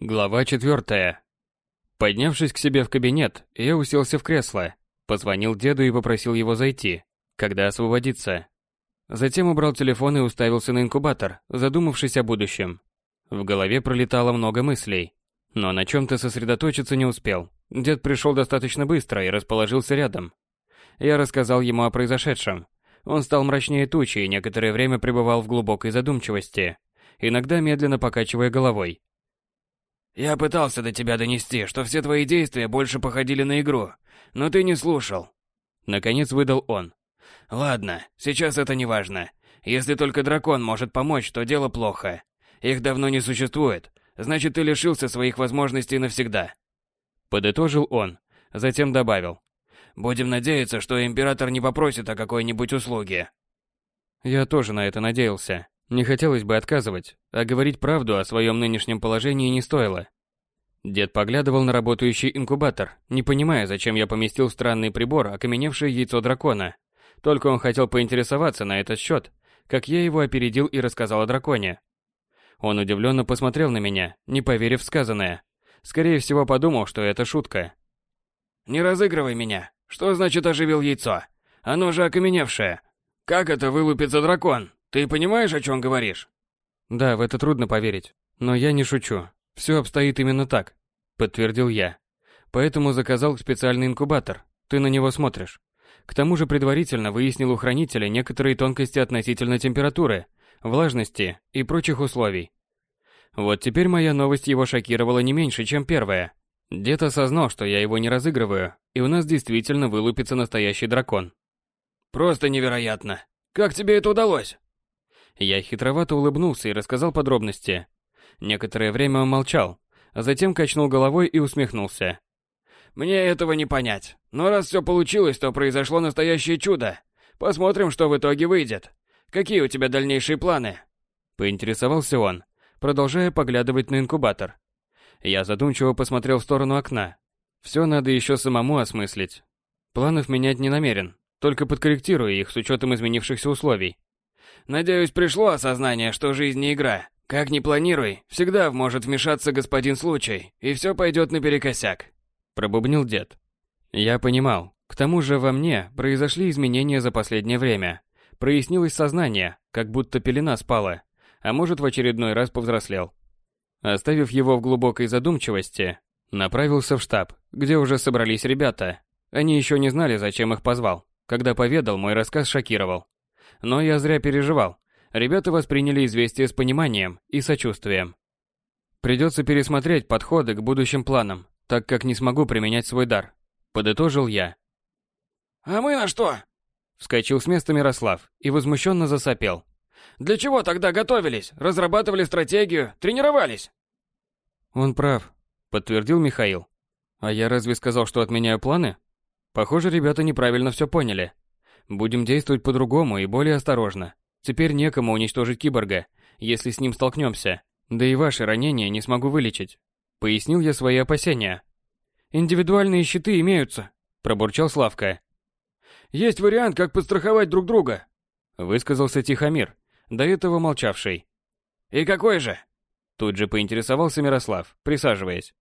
Глава четвертая. Поднявшись к себе в кабинет, я уселся в кресло, позвонил деду и попросил его зайти, когда освободится. Затем убрал телефон и уставился на инкубатор, задумавшись о будущем. В голове пролетало много мыслей, но на чем-то сосредоточиться не успел. Дед пришел достаточно быстро и расположился рядом. Я рассказал ему о произошедшем. Он стал мрачнее тучи и некоторое время пребывал в глубокой задумчивости, иногда медленно покачивая головой. Я пытался до тебя донести, что все твои действия больше походили на игру, но ты не слушал. Наконец выдал он. Ладно, сейчас это не важно. Если только дракон может помочь, то дело плохо. Их давно не существует, значит ты лишился своих возможностей навсегда. Подытожил он, затем добавил. Будем надеяться, что император не попросит о какой-нибудь услуге. Я тоже на это надеялся. Не хотелось бы отказывать, а говорить правду о своем нынешнем положении не стоило. Дед поглядывал на работающий инкубатор, не понимая, зачем я поместил в странный прибор окаменевшее яйцо дракона. Только он хотел поинтересоваться на этот счет, как я его опередил и рассказал о драконе. Он удивленно посмотрел на меня, не поверив в сказанное. Скорее всего, подумал, что это шутка. «Не разыгрывай меня. Что значит оживил яйцо? Оно же окаменевшее. Как это вылупится дракон?» Ты понимаешь, о чем говоришь? Да, в это трудно поверить. Но я не шучу. Все обстоит именно так, подтвердил я. Поэтому заказал специальный инкубатор. Ты на него смотришь. К тому же предварительно выяснил у хранителя некоторые тонкости относительно температуры, влажности и прочих условий. Вот теперь моя новость его шокировала не меньше, чем первая. Дед осознал, что я его не разыгрываю, и у нас действительно вылупится настоящий дракон. Просто невероятно. Как тебе это удалось? Я хитровато улыбнулся и рассказал подробности. Некоторое время он молчал, а затем качнул головой и усмехнулся. «Мне этого не понять. Но раз все получилось, то произошло настоящее чудо. Посмотрим, что в итоге выйдет. Какие у тебя дальнейшие планы?» Поинтересовался он, продолжая поглядывать на инкубатор. Я задумчиво посмотрел в сторону окна. Все надо еще самому осмыслить. Планов менять не намерен, только подкорректирую их с учетом изменившихся условий. Надеюсь, пришло осознание, что жизнь не игра. Как ни планируй, всегда может вмешаться господин случай, и все пойдет наперекосяк. Пробубнил дед. Я понимал. К тому же во мне произошли изменения за последнее время. Прояснилось сознание, как будто пелена спала, а может в очередной раз повзрослел. Оставив его в глубокой задумчивости, направился в штаб, где уже собрались ребята. Они еще не знали, зачем их позвал. Когда поведал, мой рассказ шокировал. Но я зря переживал. Ребята восприняли известие с пониманием и сочувствием. Придется пересмотреть подходы к будущим планам, так как не смогу применять свой дар. Подытожил я. «А мы на что?» Вскочил с места Мирослав и возмущенно засопел. «Для чего тогда готовились? Разрабатывали стратегию? Тренировались?» «Он прав», — подтвердил Михаил. «А я разве сказал, что отменяю планы?» Похоже, ребята неправильно все поняли. Будем действовать по-другому и более осторожно. Теперь некому уничтожить киборга, если с ним столкнемся. Да и ваши ранения не смогу вылечить. Пояснил я свои опасения. Индивидуальные щиты имеются, пробурчал Славка. Есть вариант, как подстраховать друг друга, высказался Тихомир, до этого молчавший. И какой же? Тут же поинтересовался Мирослав, присаживаясь.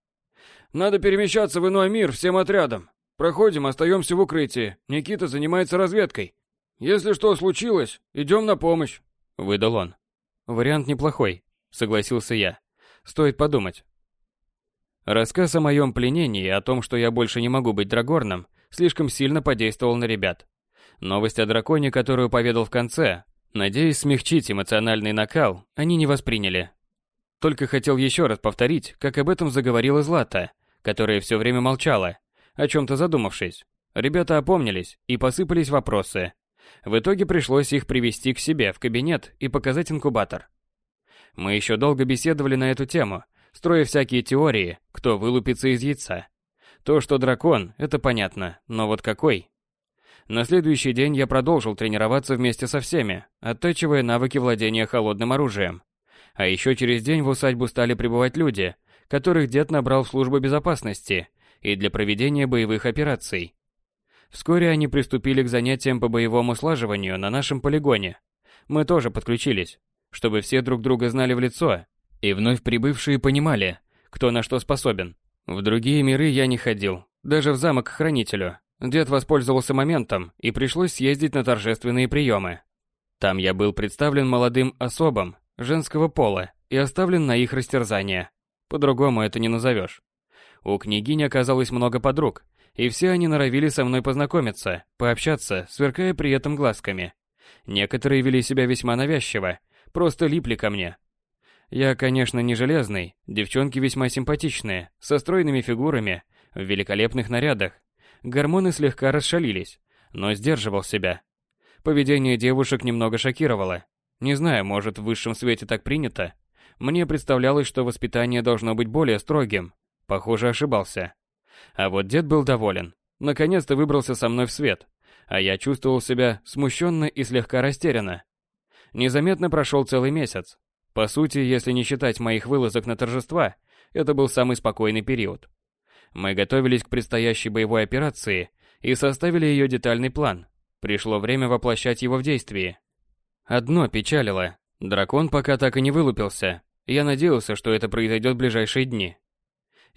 Надо перемещаться в иной мир всем отрядом. Проходим, остаемся в укрытии. Никита занимается разведкой. Если что случилось, идем на помощь. Выдал он. Вариант неплохой, согласился я. Стоит подумать. Рассказ о моем пленении и о том, что я больше не могу быть драгорном, слишком сильно подействовал на ребят. Новость о драконе, которую поведал в конце, надеясь смягчить эмоциональный накал, они не восприняли. Только хотел еще раз повторить, как об этом заговорила Злата, которая все время молчала, о чем-то задумавшись. Ребята опомнились и посыпались вопросы. В итоге пришлось их привести к себе в кабинет и показать инкубатор. Мы еще долго беседовали на эту тему, строя всякие теории, кто вылупится из яйца. То, что дракон, это понятно, но вот какой? На следующий день я продолжил тренироваться вместе со всеми, оттачивая навыки владения холодным оружием. А еще через день в усадьбу стали прибывать люди, которых дед набрал в службу безопасности и для проведения боевых операций. Вскоре они приступили к занятиям по боевому слаживанию на нашем полигоне. Мы тоже подключились, чтобы все друг друга знали в лицо, и вновь прибывшие понимали, кто на что способен. В другие миры я не ходил, даже в замок к хранителю. Дед воспользовался моментом, и пришлось съездить на торжественные приемы. Там я был представлен молодым особам женского пола и оставлен на их растерзание. По-другому это не назовешь. У княгини оказалось много подруг, и все они норовили со мной познакомиться, пообщаться, сверкая при этом глазками. Некоторые вели себя весьма навязчиво, просто липли ко мне. Я, конечно, не железный, девчонки весьма симпатичные, со стройными фигурами, в великолепных нарядах. Гормоны слегка расшалились, но сдерживал себя. Поведение девушек немного шокировало. Не знаю, может, в высшем свете так принято. Мне представлялось, что воспитание должно быть более строгим. Похоже, ошибался. А вот дед был доволен. Наконец-то выбрался со мной в свет. А я чувствовал себя смущенно и слегка растерянно. Незаметно прошел целый месяц. По сути, если не считать моих вылазок на торжества, это был самый спокойный период. Мы готовились к предстоящей боевой операции и составили ее детальный план. Пришло время воплощать его в действие. Одно печалило. Дракон пока так и не вылупился. Я надеялся, что это произойдет в ближайшие дни.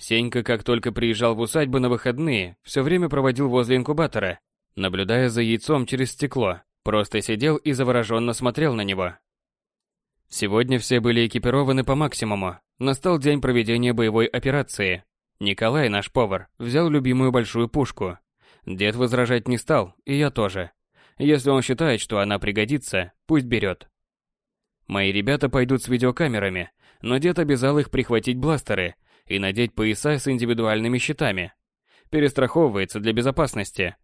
Сенька, как только приезжал в усадьбу на выходные, все время проводил возле инкубатора, наблюдая за яйцом через стекло, просто сидел и завороженно смотрел на него. Сегодня все были экипированы по максимуму. Настал день проведения боевой операции. Николай, наш повар, взял любимую большую пушку. Дед возражать не стал, и я тоже. Если он считает, что она пригодится, пусть берет. Мои ребята пойдут с видеокамерами, но дед обязал их прихватить бластеры и надеть пояса с индивидуальными щитами. Перестраховывается для безопасности.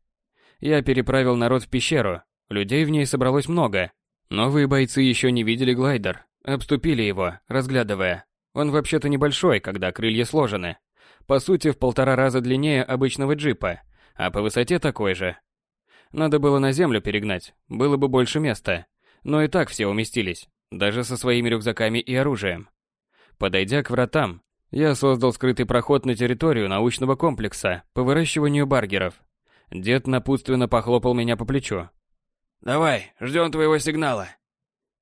Я переправил народ в пещеру, людей в ней собралось много, Новые бойцы еще не видели глайдер, обступили его, разглядывая. Он вообще-то небольшой, когда крылья сложены. По сути, в полтора раза длиннее обычного джипа, а по высоте такой же. Надо было на землю перегнать, было бы больше места. Но и так все уместились, даже со своими рюкзаками и оружием. Подойдя к вратам, я создал скрытый проход на территорию научного комплекса по выращиванию баргеров. Дед напутственно похлопал меня по плечу. Давай, ждем твоего сигнала.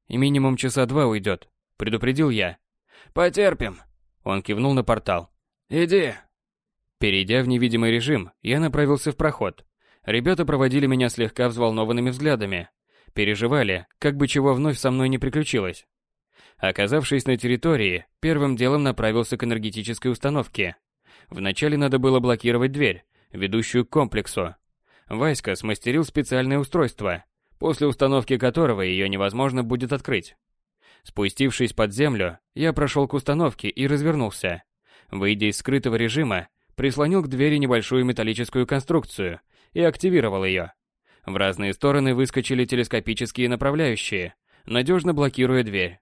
И минимум часа два уйдет, предупредил я. Потерпим. Он кивнул на портал. Иди. Перейдя в невидимый режим, я направился в проход. Ребята проводили меня слегка взволнованными взглядами. Переживали, как бы чего вновь со мной не приключилось. Оказавшись на территории, первым делом направился к энергетической установке. Вначале надо было блокировать дверь, ведущую к комплексу. Васька смастерил специальное устройство, после установки которого ее невозможно будет открыть. Спустившись под землю, я прошел к установке и развернулся. Выйдя из скрытого режима, прислонил к двери небольшую металлическую конструкцию и активировал ее. В разные стороны выскочили телескопические направляющие, надежно блокируя дверь.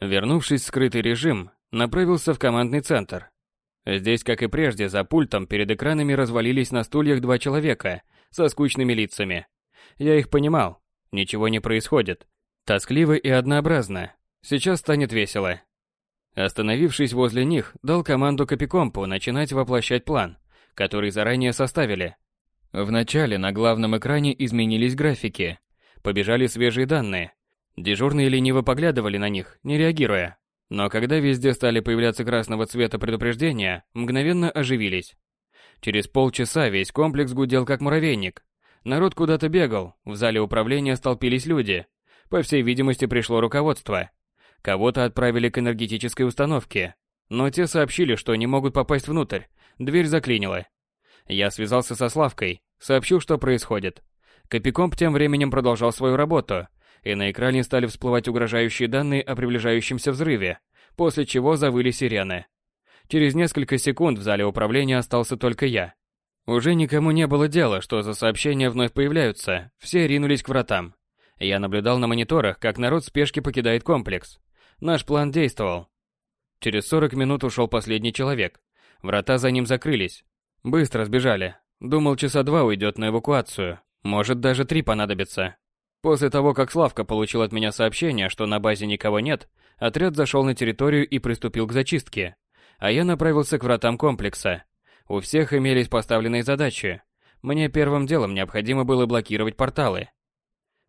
Вернувшись в скрытый режим, направился в командный центр. Здесь, как и прежде, за пультом перед экранами развалились на стульях два человека со скучными лицами. Я их понимал, Ничего не происходит. Тоскливо и однообразно. Сейчас станет весело. Остановившись возле них, дал команду Копикомпу начинать воплощать план, который заранее составили. Вначале на главном экране изменились графики. Побежали свежие данные. Дежурные лениво поглядывали на них, не реагируя. Но когда везде стали появляться красного цвета предупреждения, мгновенно оживились. Через полчаса весь комплекс гудел как муравейник, Народ куда-то бегал, в зале управления столпились люди. По всей видимости, пришло руководство. Кого-то отправили к энергетической установке, но те сообщили, что не могут попасть внутрь, дверь заклинила. Я связался со Славкой, сообщил, что происходит. Копикомп тем временем продолжал свою работу, и на экране стали всплывать угрожающие данные о приближающемся взрыве, после чего завыли сирены. Через несколько секунд в зале управления остался только я. Уже никому не было дела, что за сообщения вновь появляются, все ринулись к вратам. Я наблюдал на мониторах, как народ в спешке покидает комплекс. Наш план действовал. Через 40 минут ушел последний человек. Врата за ним закрылись. Быстро сбежали. Думал, часа два уйдет на эвакуацию. Может, даже три понадобится. После того, как Славка получил от меня сообщение, что на базе никого нет, отряд зашел на территорию и приступил к зачистке. А я направился к вратам комплекса. У всех имелись поставленные задачи. Мне первым делом необходимо было блокировать порталы.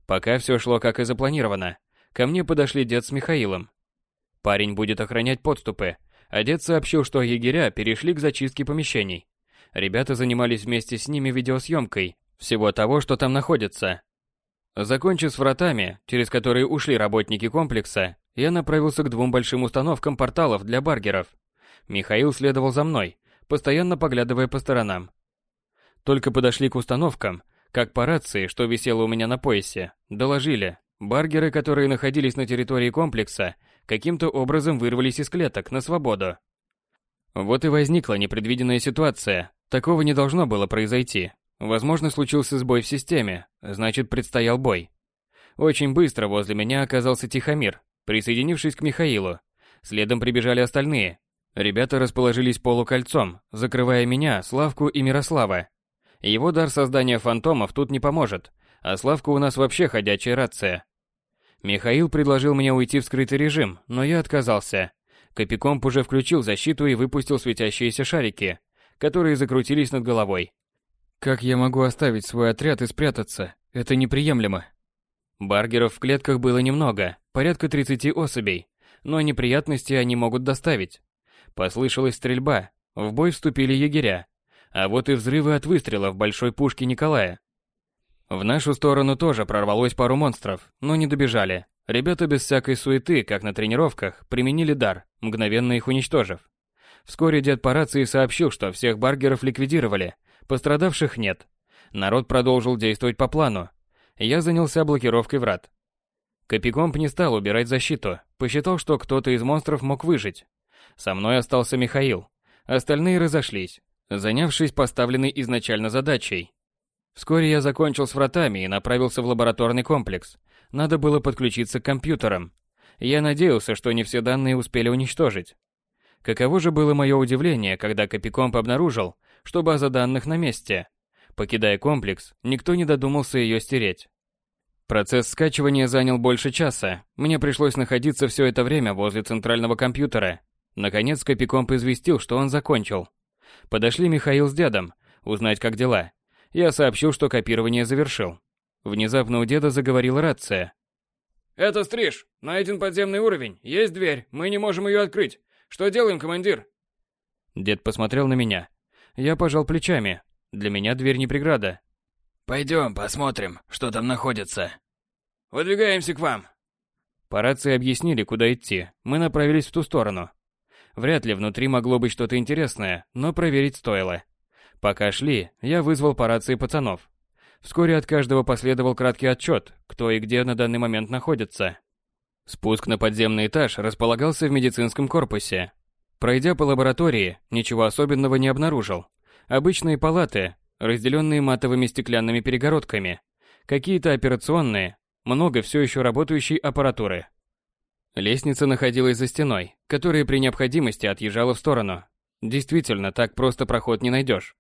Пока все шло как и запланировано, ко мне подошли дед с Михаилом. Парень будет охранять подступы, А дед сообщил, что егеря перешли к зачистке помещений. Ребята занимались вместе с ними видеосъемкой всего того, что там находится. Закончив с вратами, через которые ушли работники комплекса, я направился к двум большим установкам порталов для баргеров. Михаил следовал за мной, постоянно поглядывая по сторонам. Только подошли к установкам, как по рации, что висело у меня на поясе, доложили. Баргеры, которые находились на территории комплекса, каким-то образом вырвались из клеток на свободу. Вот и возникла непредвиденная ситуация. Такого не должно было произойти. Возможно, случился сбой в системе, значит, предстоял бой. Очень быстро возле меня оказался Тихомир, присоединившись к Михаилу. Следом прибежали остальные. Ребята расположились полукольцом, закрывая меня, Славку и Мирослава. Его дар создания фантомов тут не поможет, а Славка у нас вообще ходячая рация. Михаил предложил мне уйти в скрытый режим, но я отказался. Копикомп уже включил защиту и выпустил светящиеся шарики, которые закрутились над головой. Как я могу оставить свой отряд и спрятаться? Это неприемлемо. Баргеров в клетках было немного, порядка 30 особей, но неприятности они могут доставить. Послышалась стрельба, в бой вступили егеря, а вот и взрывы от выстрелов большой пушки Николая. В нашу сторону тоже прорвалось пару монстров, но не добежали. Ребята без всякой суеты, как на тренировках, применили дар, мгновенно их уничтожив. Вскоре дед по рации сообщил, что всех баргеров ликвидировали, Пострадавших нет. Народ продолжил действовать по плану. Я занялся блокировкой врат. Копикомп не стал убирать защиту, посчитал, что кто-то из монстров мог выжить. Со мной остался Михаил. Остальные разошлись, занявшись поставленной изначально задачей. Вскоре я закончил с вратами и направился в лабораторный комплекс. Надо было подключиться к компьютерам. Я надеялся, что не все данные успели уничтожить. Каково же было мое удивление, когда Копикомп обнаружил, что база данных на месте. Покидая комплекс, никто не додумался ее стереть. Процесс скачивания занял больше часа. Мне пришлось находиться все это время возле центрального компьютера. Наконец Копикомп известил, что он закончил. Подошли Михаил с дедом, узнать, как дела. Я сообщил, что копирование завершил. Внезапно у деда заговорила рация. «Это Стриж. Найден подземный уровень. Есть дверь. Мы не можем ее открыть. Что делаем, командир?» Дед посмотрел на меня. Я пожал плечами. Для меня дверь не преграда. Пойдем, посмотрим, что там находится. Выдвигаемся к вам. По рации объяснили, куда идти. Мы направились в ту сторону. Вряд ли внутри могло быть что-то интересное, но проверить стоило. Пока шли, я вызвал по рации пацанов. Вскоре от каждого последовал краткий отчет, кто и где на данный момент находится. Спуск на подземный этаж располагался в медицинском корпусе, Пройдя по лаборатории, ничего особенного не обнаружил. Обычные палаты, разделенные матовыми стеклянными перегородками. Какие-то операционные, много все еще работающей аппаратуры. Лестница находилась за стеной, которая при необходимости отъезжала в сторону. Действительно, так просто проход не найдешь.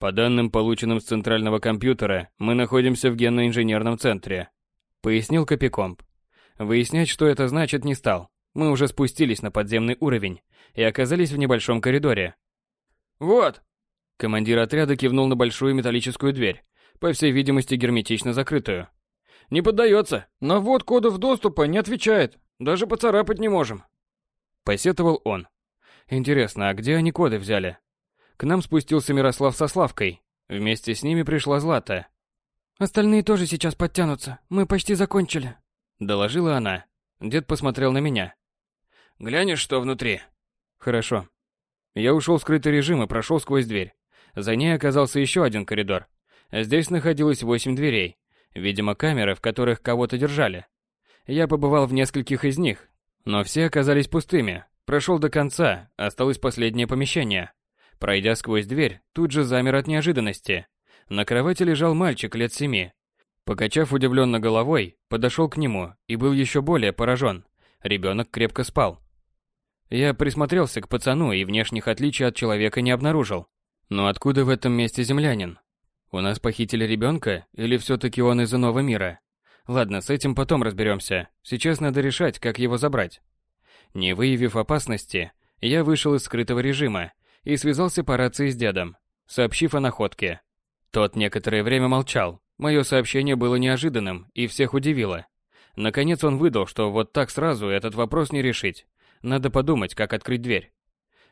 По данным, полученным с центрального компьютера, мы находимся в генно-инженерном центре, пояснил Копикомп. Выяснять, что это значит, не стал. Мы уже спустились на подземный уровень и оказались в небольшом коридоре. «Вот!» Командир отряда кивнул на большую металлическую дверь, по всей видимости герметично закрытую. «Не поддается. На ввод кодов доступа не отвечает. Даже поцарапать не можем». Посетовал он. Интересно, а где они коды взяли? К нам спустился Мирослав со Славкой. Вместе с ними пришла Злата. «Остальные тоже сейчас подтянутся. Мы почти закончили», — доложила она. Дед посмотрел на меня. Глянешь, что внутри? Хорошо. Я ушел в скрытый режим и прошел сквозь дверь. За ней оказался еще один коридор. Здесь находилось восемь дверей. Видимо, камеры, в которых кого-то держали. Я побывал в нескольких из них, но все оказались пустыми. Прошел до конца, осталось последнее помещение. Пройдя сквозь дверь, тут же замер от неожиданности. На кровати лежал мальчик лет семи. Покачав удивленно головой, подошел к нему и был еще более поражен. Ребенок крепко спал. Я присмотрелся к пацану и внешних отличий от человека не обнаружил. Но откуда в этом месте землянин? У нас похитили ребенка или все-таки он из иного мира? Ладно, с этим потом разберемся. Сейчас надо решать, как его забрать. Не выявив опасности, я вышел из скрытого режима и связался по рации с дедом, сообщив о находке. Тот некоторое время молчал. Мое сообщение было неожиданным и всех удивило. Наконец он выдал, что вот так сразу этот вопрос не решить, Надо подумать, как открыть дверь.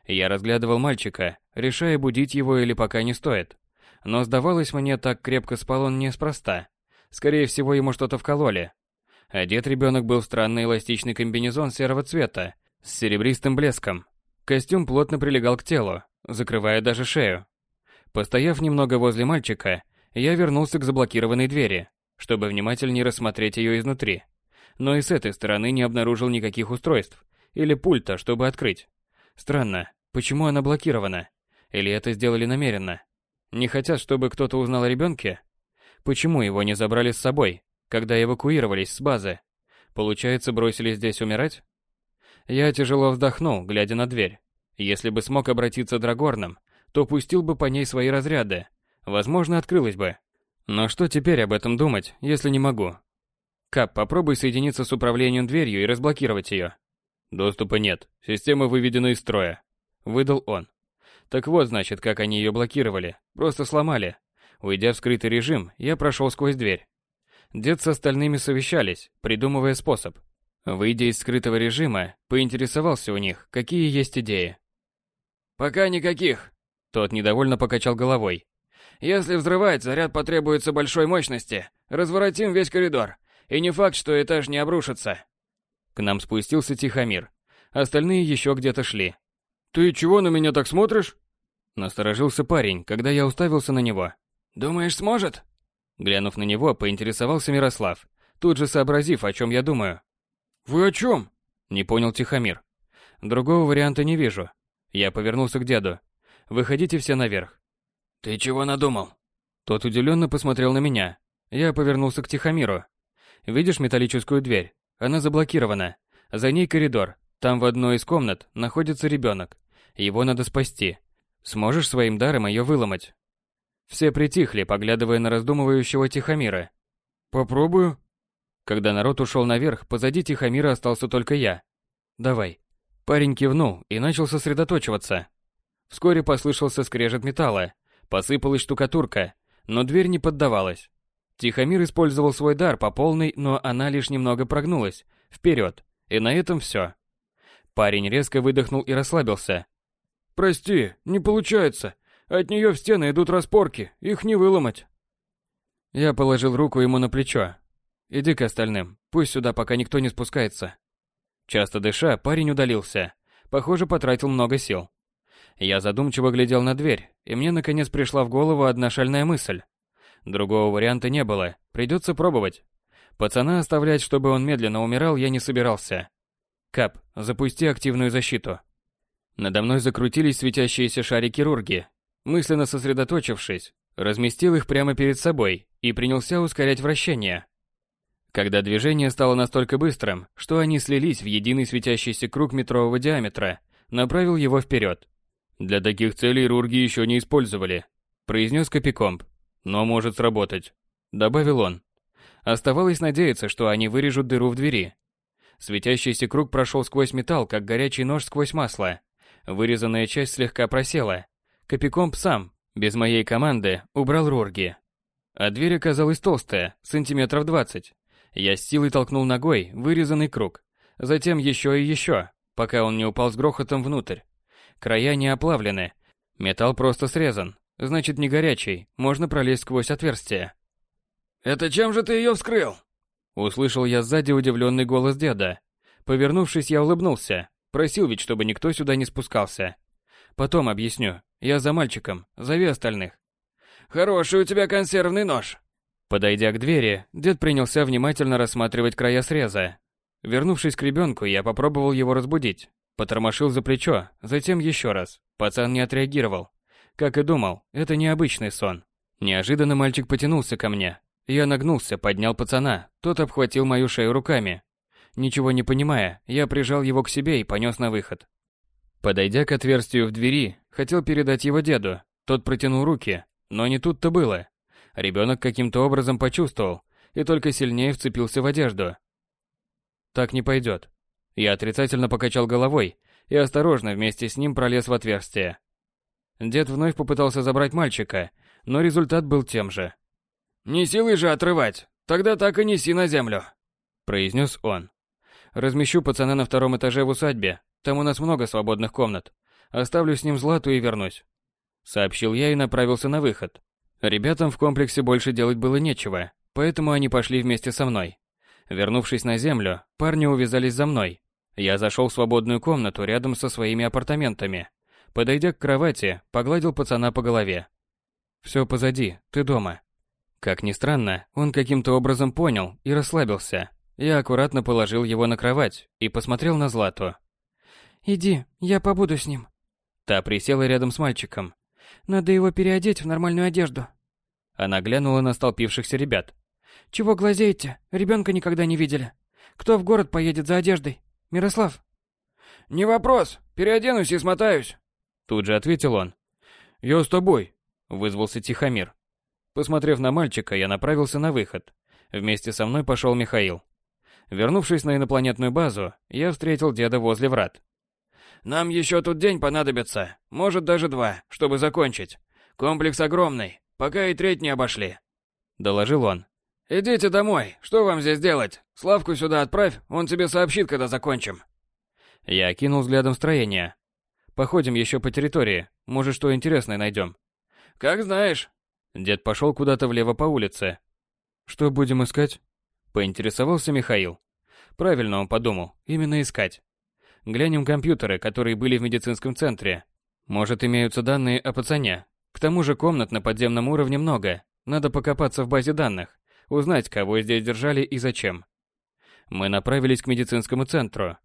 Я разглядывал мальчика, решая, будить его или пока не стоит. Но сдавалось мне, так крепко спал он неспроста. Скорее всего, ему что-то вкололи. Одет ребенок был в странный эластичный комбинезон серого цвета с серебристым блеском. Костюм плотно прилегал к телу, закрывая даже шею. Постояв немного возле мальчика, я вернулся к заблокированной двери, чтобы внимательнее рассмотреть ее изнутри. Но и с этой стороны не обнаружил никаких устройств или пульта, чтобы открыть. Странно, почему она блокирована? Или это сделали намеренно? Не хотят, чтобы кто-то узнал о ребенке? Почему его не забрали с собой, когда эвакуировались с базы? Получается, бросили здесь умирать? Я тяжело вздохнул, глядя на дверь. Если бы смог обратиться Драгорном, то пустил бы по ней свои разряды. Возможно, открылась бы. Но что теперь об этом думать, если не могу? Кап, попробуй соединиться с управлением дверью и разблокировать ее. Доступа нет, система выведена из строя. Выдал он. Так вот, значит, как они ее блокировали. Просто сломали. Уйдя в скрытый режим, я прошел сквозь дверь. Дед с остальными совещались, придумывая способ. Выйдя из скрытого режима, поинтересовался у них, какие есть идеи. «Пока никаких», — тот недовольно покачал головой. «Если взрывать, заряд потребуется большой мощности. Разворотим весь коридор. И не факт, что этаж не обрушится». К нам спустился Тихомир. Остальные еще где-то шли. «Ты чего на меня так смотришь?» Насторожился парень, когда я уставился на него. «Думаешь, сможет?» Глянув на него, поинтересовался Мирослав, тут же сообразив, о чем я думаю. «Вы о чем?» Не понял Тихомир. Другого варианта не вижу. Я повернулся к деду. Выходите все наверх. «Ты чего надумал?» Тот удивленно посмотрел на меня. Я повернулся к Тихомиру. «Видишь металлическую дверь? Она заблокирована. За ней коридор. Там в одной из комнат находится ребенок. Его надо спасти. Сможешь своим даром ее выломать?» Все притихли, поглядывая на раздумывающего Тихомира. «Попробую». Когда народ ушел наверх, позади Тихомира остался только я. «Давай». Парень кивнул и начал сосредоточиваться. Вскоре послышался скрежет металла, посыпалась штукатурка, но дверь не поддавалась. Тихомир использовал свой дар по полной, но она лишь немного прогнулась, вперед, и на этом все. Парень резко выдохнул и расслабился. «Прости, не получается. От нее в стены идут распорки, их не выломать». Я положил руку ему на плечо. «Иди к остальным, пусть сюда пока никто не спускается». Часто дыша, парень удалился. Похоже, потратил много сил. Я задумчиво глядел на дверь, и мне наконец пришла в голову одна шальная мысль. Другого варианта не было, придется пробовать. Пацана оставлять, чтобы он медленно умирал, я не собирался. Кап, запусти активную защиту. Надо мной закрутились светящиеся шарики-рурги. Мысленно сосредоточившись, разместил их прямо перед собой и принялся ускорять вращение. Когда движение стало настолько быстрым, что они слились в единый светящийся круг метрового диаметра, направил его вперед. «Для таких целей рурги еще не использовали», – произнес Копикомб. «Но может сработать», – добавил он. Оставалось надеяться, что они вырежут дыру в двери. Светящийся круг прошел сквозь металл, как горячий нож сквозь масло. Вырезанная часть слегка просела. Копикомб сам, без моей команды, убрал рурги. А дверь оказалась толстая, сантиметров двадцать. Я с силой толкнул ногой вырезанный круг. Затем еще и еще, пока он не упал с грохотом внутрь. Края не оплавлены. Металл просто срезан. Значит, не горячий. Можно пролезть сквозь отверстие. «Это чем же ты ее вскрыл?» Услышал я сзади удивленный голос деда. Повернувшись, я улыбнулся. Просил ведь, чтобы никто сюда не спускался. Потом объясню. Я за мальчиком. Зови остальных. «Хороший у тебя консервный нож», Подойдя к двери, дед принялся внимательно рассматривать края среза. Вернувшись к ребенку, я попробовал его разбудить. Потормошил за плечо, затем еще раз. Пацан не отреагировал. Как и думал, это необычный сон. Неожиданно мальчик потянулся ко мне. Я нагнулся, поднял пацана, тот обхватил мою шею руками. Ничего не понимая, я прижал его к себе и понес на выход. Подойдя к отверстию в двери, хотел передать его деду. Тот протянул руки, но не тут-то было. Ребенок каким-то образом почувствовал и только сильнее вцепился в одежду. Так не пойдет. Я отрицательно покачал головой и осторожно вместе с ним пролез в отверстие. Дед вновь попытался забрать мальчика, но результат был тем же. «Не силой же отрывать, тогда так и неси на землю», — произнес он. «Размещу пацана на втором этаже в усадьбе, Там у нас много свободных комнат. Оставлю с ним Злату и вернусь. Сообщил я и направился на выход. Ребятам в комплексе больше делать было нечего, поэтому они пошли вместе со мной. Вернувшись на землю, парни увязались за мной. Я зашел в свободную комнату рядом со своими апартаментами. Подойдя к кровати, погладил пацана по голове. «Все позади, ты дома». Как ни странно, он каким-то образом понял и расслабился. Я аккуратно положил его на кровать и посмотрел на Злату. «Иди, я побуду с ним». Та присела рядом с мальчиком. «Надо его переодеть в нормальную одежду». Она глянула на столпившихся ребят. «Чего глазеете? Ребенка никогда не видели. Кто в город поедет за одеждой? Мирослав?» «Не вопрос. Переоденусь и смотаюсь». Тут же ответил он. «Я с тобой», — вызвался Тихомир. Посмотрев на мальчика, я направился на выход. Вместе со мной пошел Михаил. Вернувшись на инопланетную базу, я встретил деда возле врат. «Нам еще тут день понадобится, может даже два, чтобы закончить. Комплекс огромный, пока и треть не обошли», — доложил он. «Идите домой, что вам здесь делать? Славку сюда отправь, он тебе сообщит, когда закончим». Я окинул взглядом строение. Походим еще по территории, может, что интересное найдем. «Как знаешь». Дед пошел куда-то влево по улице. «Что будем искать?» Поинтересовался Михаил. Правильно он подумал, именно искать. Глянем компьютеры, которые были в медицинском центре. Может, имеются данные о пацане. К тому же комнат на подземном уровне много. Надо покопаться в базе данных, узнать, кого здесь держали и зачем. Мы направились к медицинскому центру.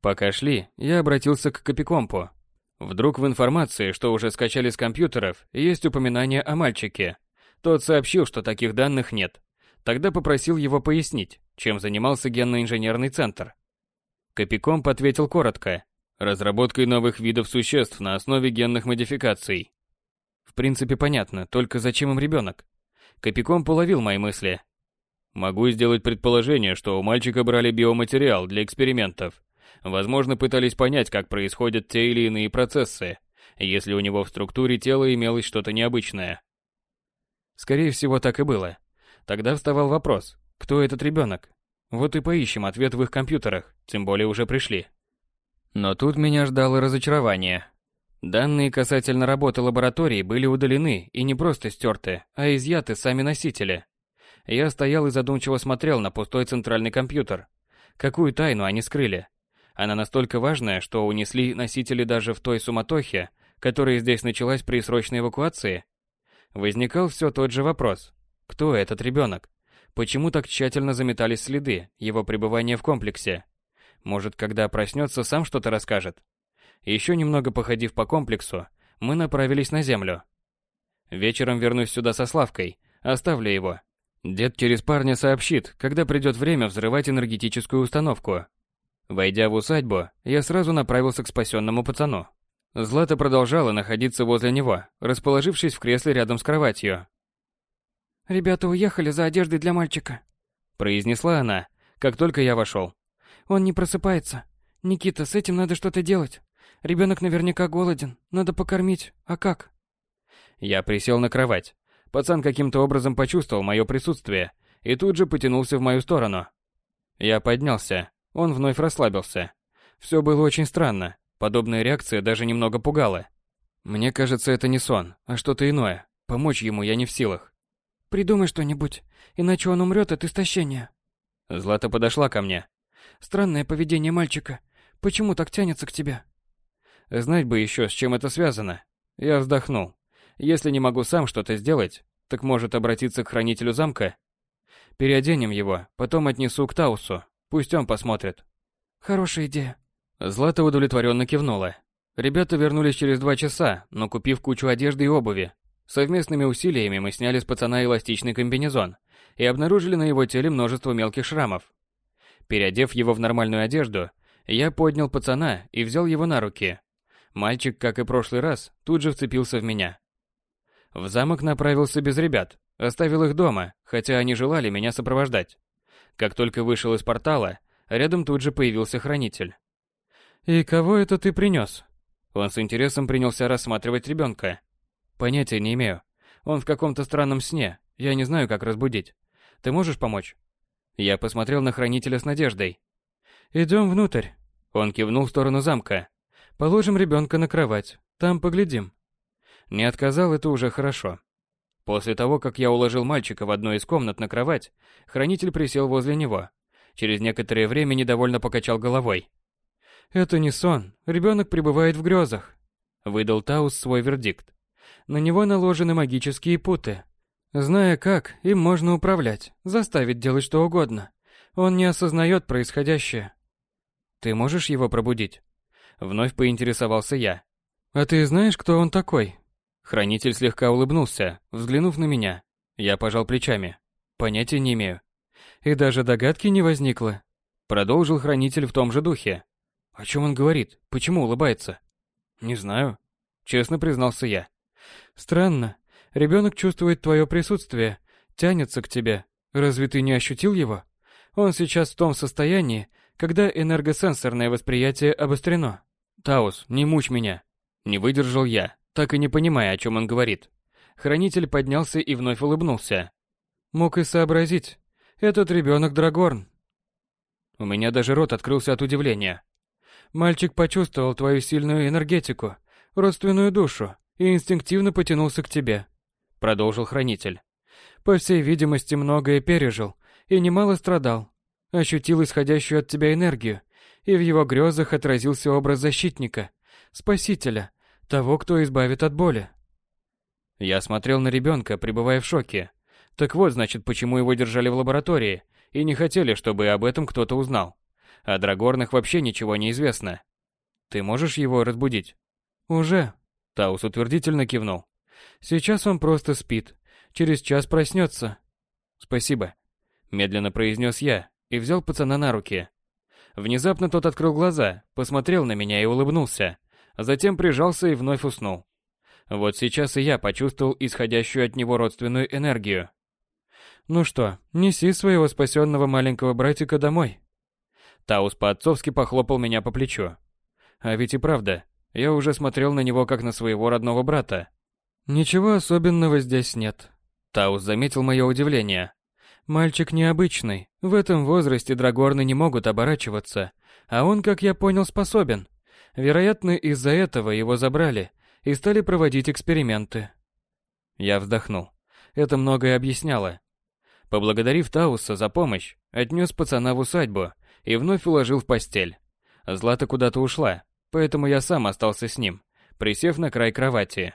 Пока шли, я обратился к Копикомпу. Вдруг в информации, что уже скачали с компьютеров, есть упоминание о мальчике. Тот сообщил, что таких данных нет. Тогда попросил его пояснить, чем занимался генно-инженерный центр. Копикомп ответил коротко. Разработкой новых видов существ на основе генных модификаций. В принципе, понятно, только зачем им ребенок? Копикомп уловил мои мысли. Могу сделать предположение, что у мальчика брали биоматериал для экспериментов. Возможно, пытались понять, как происходят те или иные процессы, если у него в структуре тела имелось что-то необычное. Скорее всего, так и было. Тогда вставал вопрос, кто этот ребенок? Вот и поищем ответ в их компьютерах, тем более уже пришли. Но тут меня ждало разочарование. Данные касательно работы лаборатории были удалены и не просто стерты, а изъяты сами носители. Я стоял и задумчиво смотрел на пустой центральный компьютер. Какую тайну они скрыли? Она настолько важная, что унесли носители даже в той суматохе, которая здесь началась при срочной эвакуации? Возникал все тот же вопрос. Кто этот ребенок? Почему так тщательно заметались следы его пребывания в комплексе? Может, когда проснется, сам что-то расскажет? Еще немного походив по комплексу, мы направились на землю. Вечером вернусь сюда со Славкой, оставлю его. Дед через парня сообщит, когда придет время взрывать энергетическую установку. Войдя в усадьбу, я сразу направился к спасенному пацану. Злата продолжала находиться возле него, расположившись в кресле рядом с кроватью. «Ребята уехали за одеждой для мальчика», — произнесла она, как только я вошел. «Он не просыпается. Никита, с этим надо что-то делать. Ребенок наверняка голоден, надо покормить. А как?» Я присел на кровать. Пацан каким-то образом почувствовал мое присутствие и тут же потянулся в мою сторону. Я поднялся, он вновь расслабился. Все было очень странно. Подобная реакция даже немного пугала. Мне кажется, это не сон, а что-то иное. Помочь ему я не в силах. Придумай что-нибудь, иначе он умрет от истощения. Злата подошла ко мне. Странное поведение мальчика. Почему так тянется к тебе? Знать бы еще, с чем это связано. Я вздохнул. Если не могу сам что-то сделать, так может обратиться к хранителю замка? Переоденем его, потом отнесу к Таусу. Пусть он посмотрит. Хорошая идея. Злата удовлетворенно кивнула. Ребята вернулись через два часа, но купив кучу одежды и обуви. Совместными усилиями мы сняли с пацана эластичный комбинезон и обнаружили на его теле множество мелких шрамов. Переодев его в нормальную одежду, я поднял пацана и взял его на руки. Мальчик, как и прошлый раз, тут же вцепился в меня. В замок направился без ребят, оставил их дома, хотя они желали меня сопровождать. Как только вышел из портала, рядом тут же появился хранитель. «И кого это ты принес?» Он с интересом принялся рассматривать ребенка. Понятия не имею. Он в каком-то странном сне. Я не знаю, как разбудить. Ты можешь помочь? Я посмотрел на хранителя с надеждой. Идем внутрь. Он кивнул в сторону замка. Положим ребенка на кровать. Там поглядим. Не отказал, это уже хорошо. После того, как я уложил мальчика в одну из комнат на кровать, хранитель присел возле него. Через некоторое время недовольно покачал головой. «Это не сон. Ребенок пребывает в грезах», — выдал Таус свой вердикт. «На него наложены магические путы. Зная как, им можно управлять, заставить делать что угодно. Он не осознает происходящее». «Ты можешь его пробудить?» Вновь поинтересовался я. «А ты знаешь, кто он такой?» Хранитель слегка улыбнулся, взглянув на меня. Я пожал плечами. Понятия не имею. И даже догадки не возникло. Продолжил хранитель в том же духе. О чем он говорит? Почему улыбается? Не знаю. Честно признался я. Странно. Ребенок чувствует твое присутствие, тянется к тебе. Разве ты не ощутил его? Он сейчас в том состоянии, когда энергосенсорное восприятие обострено. Таус, не мучь меня. Не выдержал я, так и не понимая, о чем он говорит. Хранитель поднялся и вновь улыбнулся. Мог и сообразить. Этот ребенок Драгорн. У меня даже рот открылся от удивления. Мальчик почувствовал твою сильную энергетику, родственную душу, и инстинктивно потянулся к тебе. Продолжил хранитель. По всей видимости, многое пережил и немало страдал. Ощутил исходящую от тебя энергию, и в его грезах отразился образ защитника, спасителя, того, кто избавит от боли. Я смотрел на ребенка, пребывая в шоке. Так вот, значит, почему его держали в лаборатории и не хотели, чтобы об этом кто-то узнал. О Драгорнах вообще ничего не известно. Ты можешь его разбудить? Уже. Таус утвердительно кивнул. Сейчас он просто спит. Через час проснется. Спасибо. Медленно произнес я и взял пацана на руки. Внезапно тот открыл глаза, посмотрел на меня и улыбнулся а затем прижался и вновь уснул. Вот сейчас и я почувствовал исходящую от него родственную энергию. «Ну что, неси своего спасенного маленького братика домой». Таус по-отцовски похлопал меня по плечу. А ведь и правда, я уже смотрел на него как на своего родного брата. «Ничего особенного здесь нет». Таус заметил мое удивление. «Мальчик необычный. В этом возрасте драгорны не могут оборачиваться. А он, как я понял, способен. Вероятно, из-за этого его забрали и стали проводить эксперименты. Я вздохнул. Это многое объясняло. Поблагодарив Тауса за помощь, отнес пацана в усадьбу и вновь уложил в постель. Злата куда-то ушла, поэтому я сам остался с ним, присев на край кровати.